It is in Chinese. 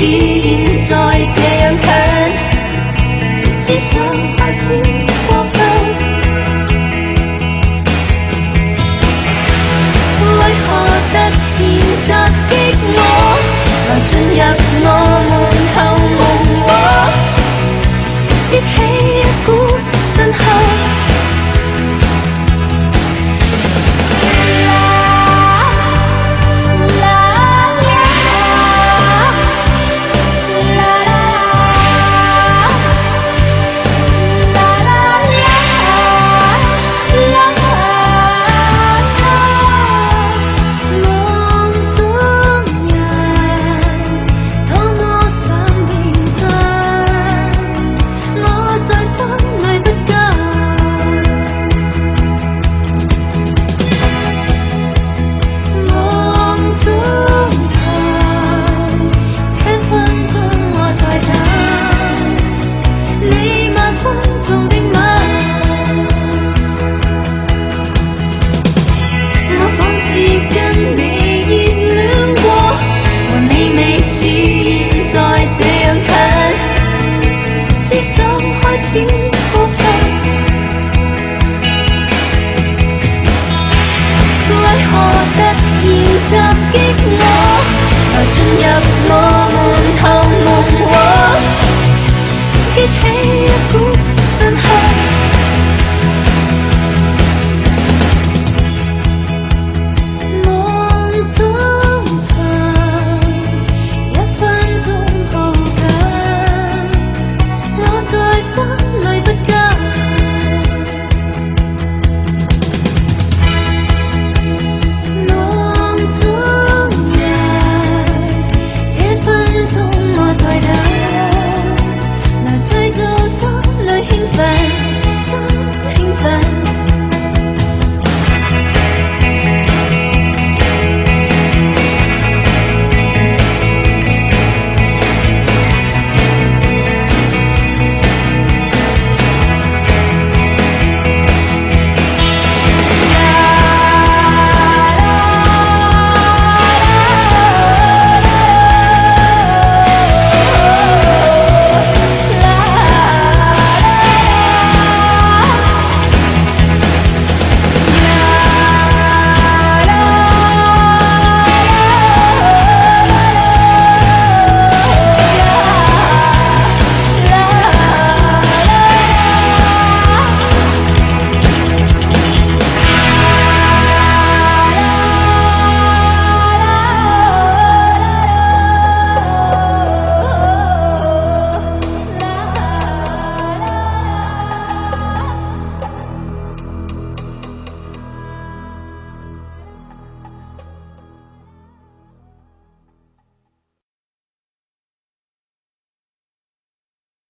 现在这何突然袭击我？来进入我